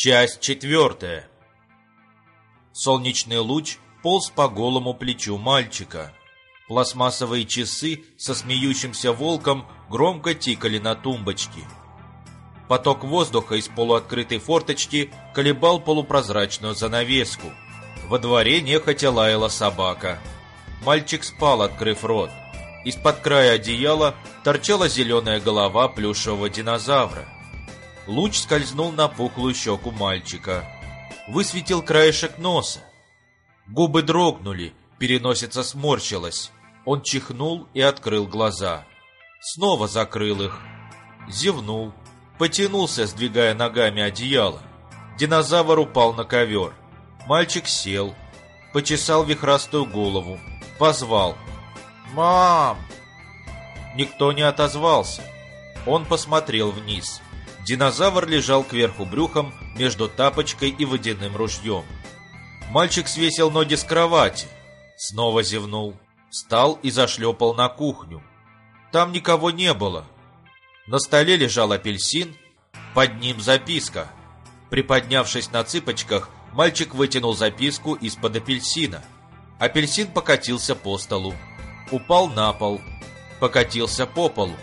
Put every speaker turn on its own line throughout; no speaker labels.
Часть четвертая. Солнечный луч полз по голому плечу мальчика. Пластмассовые часы со смеющимся волком громко тикали на тумбочке. Поток воздуха из полуоткрытой форточки колебал полупрозрачную занавеску. Во дворе нехотя лаяла собака. Мальчик спал, открыв рот. Из-под края одеяла торчала зеленая голова плюшевого динозавра. Луч скользнул на пухлую щеку мальчика. Высветил краешек носа. Губы дрогнули, переносица сморщилась. Он чихнул и открыл глаза. Снова закрыл их. Зевнул. Потянулся, сдвигая ногами одеяло. Динозавр упал на ковер. Мальчик сел. Почесал вихрастую голову. Позвал. «Мам!» Никто не отозвался. Он посмотрел вниз. Динозавр лежал кверху брюхом между тапочкой и водяным ружьем. Мальчик свесил ноги с кровати. Снова зевнул. Встал и зашлепал на кухню. Там никого не было. На столе лежал апельсин, под ним записка. Приподнявшись на цыпочках, мальчик вытянул записку из-под апельсина. Апельсин покатился по столу. Упал на пол. Покатился по полу.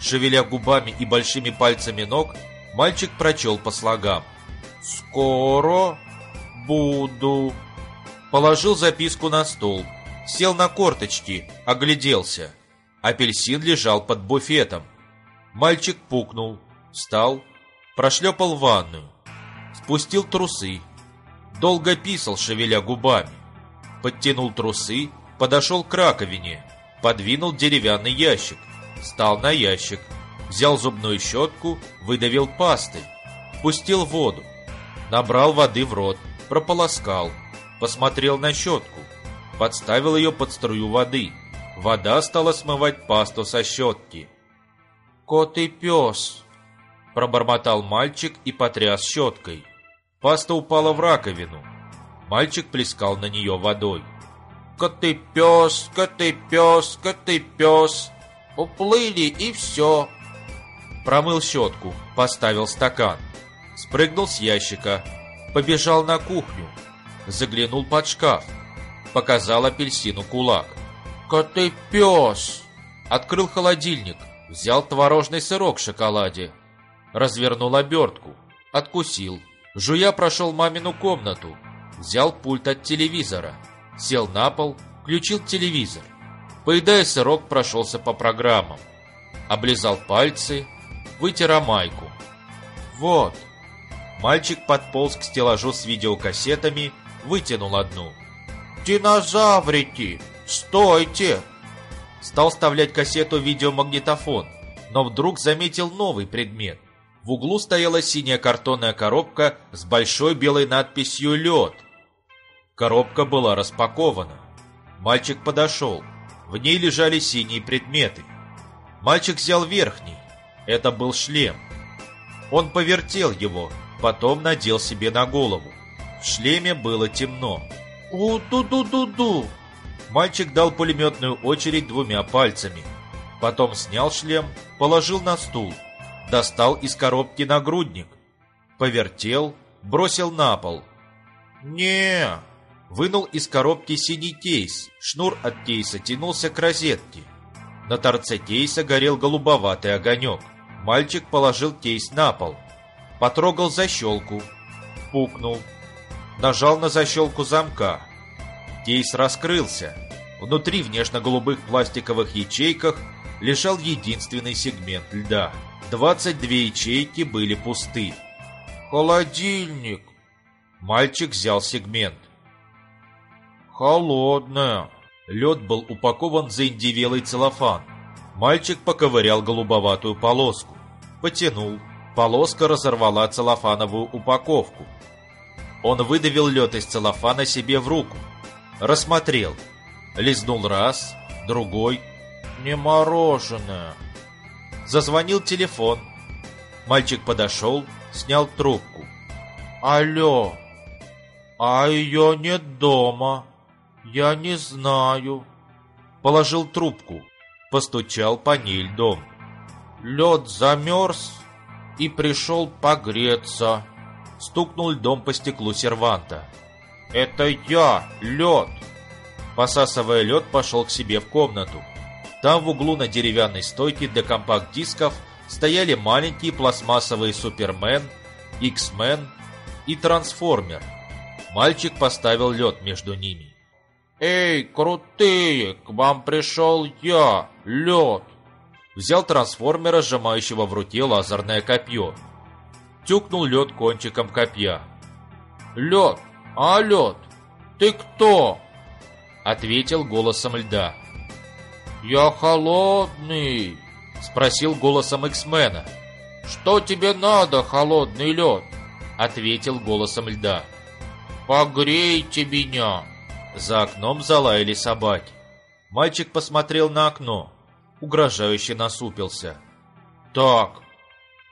Шевеля губами и большими пальцами ног, мальчик прочел по слогам. «Скоро буду». Положил записку на стол, сел на корточки, огляделся. Апельсин лежал под буфетом. Мальчик пукнул, встал, прошлепал в ванную, спустил трусы, долго писал, шевеля губами. Подтянул трусы, подошел к раковине, подвинул деревянный ящик, встал на ящик, взял зубную щетку, выдавил пастой, пустил воду, набрал воды в рот, прополоскал, посмотрел на щетку, подставил ее под струю воды. Вода стала смывать пасту со щетки. «Кот и пес!» – пробормотал мальчик и потряс щеткой. Паста упала в раковину. Мальчик плескал на нее водой. «Кот и пес, кот и пес, кот и пес!» Уплыли и все. Промыл щетку, поставил стакан. Спрыгнул с ящика, побежал на кухню. Заглянул под шкаф. Показал апельсину кулак. «Коты пес!» Открыл холодильник, взял творожный сырок в шоколаде. Развернул обертку, откусил. Жуя прошел мамину комнату, взял пульт от телевизора, сел на пол, включил телевизор. Поедая сырок, прошелся по программам. Облизал пальцы, вытер майку. Вот. Мальчик подполз к стеллажу с видеокассетами, вытянул одну. «Динозаврики! Стойте!» Стал вставлять кассету в видеомагнитофон, но вдруг заметил новый предмет. В углу стояла синяя картонная коробка с большой белой надписью «Лед». Коробка была распакована. Мальчик подошел. В ней лежали синие предметы. Мальчик взял верхний. Это был шлем. Он повертел его, потом надел себе на голову. В шлеме было темно. «У-ду-ду-ду-ду!» Мальчик дал пулеметную очередь двумя пальцами. Потом снял шлем, положил на стул. Достал из коробки нагрудник. Повертел, бросил на пол. не Вынул из коробки синий кейс. Шнур от кейса тянулся к розетке. На торце кейса горел голубоватый огонек. Мальчик положил кейс на пол. Потрогал защелку. Пукнул. Нажал на защелку замка. Кейс раскрылся. Внутри в нежно-голубых пластиковых ячейках лежал единственный сегмент льда. 22 ячейки были пусты. «Холодильник!» Мальчик взял сегмент. Холодная. Лед был упакован в заиндевелый целлофан. Мальчик поковырял голубоватую полоску. Потянул. Полоска разорвала целлофановую упаковку. Он выдавил лед из целлофана себе в руку. Рассмотрел. Лизнул раз, другой. Не мороженое. Зазвонил телефон. Мальчик подошел, снял трубку. Алло. А ее нет дома. «Я не знаю». Положил трубку, постучал по ней льдом. Лед замерз и пришел погреться. стукнул льдом по стеклу серванта. «Это я, лед!» Посасывая лед, пошел к себе в комнату. Там в углу на деревянной стойке для компакт-дисков стояли маленькие пластмассовые Супермен, X-Men и Трансформер. Мальчик поставил лед между ними. «Эй, крутые, к вам пришел я, лед!» Взял трансформера, сжимающего в руке лазерное копье. Тюкнул лед кончиком копья. «Лед! А, лед! Ты кто?» Ответил голосом льда. «Я холодный!» Спросил голосом Иксмена. «Что тебе надо, холодный лед?» Ответил голосом льда. «Погрейте меня!» За окном залаяли собаки. Мальчик посмотрел на окно угрожающе насупился. «Так,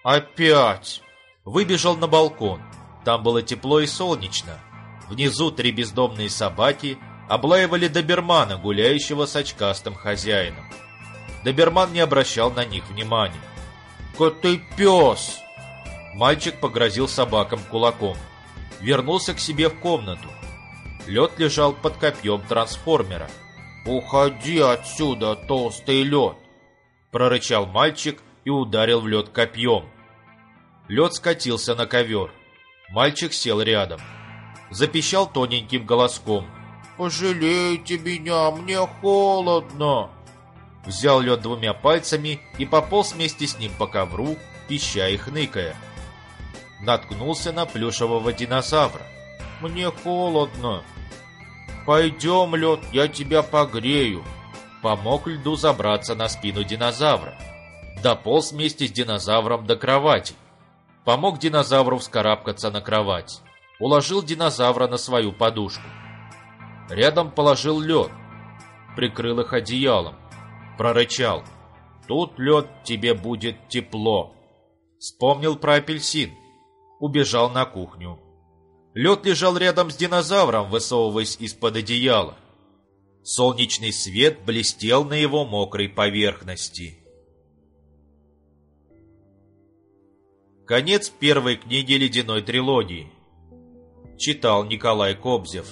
опять!» Выбежал на балкон. Там было тепло и солнечно. Внизу три бездомные собаки облаивали добермана, гуляющего с очкастым хозяином. Доберман не обращал на них внимания. «Ты пес!» Мальчик погрозил собакам кулаком. Вернулся к себе в комнату. Лед лежал под копьем трансформера. «Уходи отсюда, толстый лед!» Прорычал мальчик и ударил в лед копьем. Лед скатился на ковер. Мальчик сел рядом. Запищал тоненьким голоском. «Пожалейте меня, мне холодно!» Взял лед двумя пальцами и пополз вместе с ним по ковру, пища и хныкая. Наткнулся на плюшевого динозавра. «Мне холодно!» «Пойдем, лед, я тебя погрею!» Помог льду забраться на спину динозавра. Дополз вместе с динозавром до кровати. Помог динозавру вскарабкаться на кровать. Уложил динозавра на свою подушку. Рядом положил лед. Прикрыл их одеялом. Прорычал. «Тут лед, тебе будет тепло». Вспомнил про апельсин. Убежал на кухню. Лед лежал рядом с динозавром, высовываясь из-под одеяла. Солнечный свет блестел на его мокрой поверхности. Конец первой книги ледяной трилогии. Читал Николай Кобзев.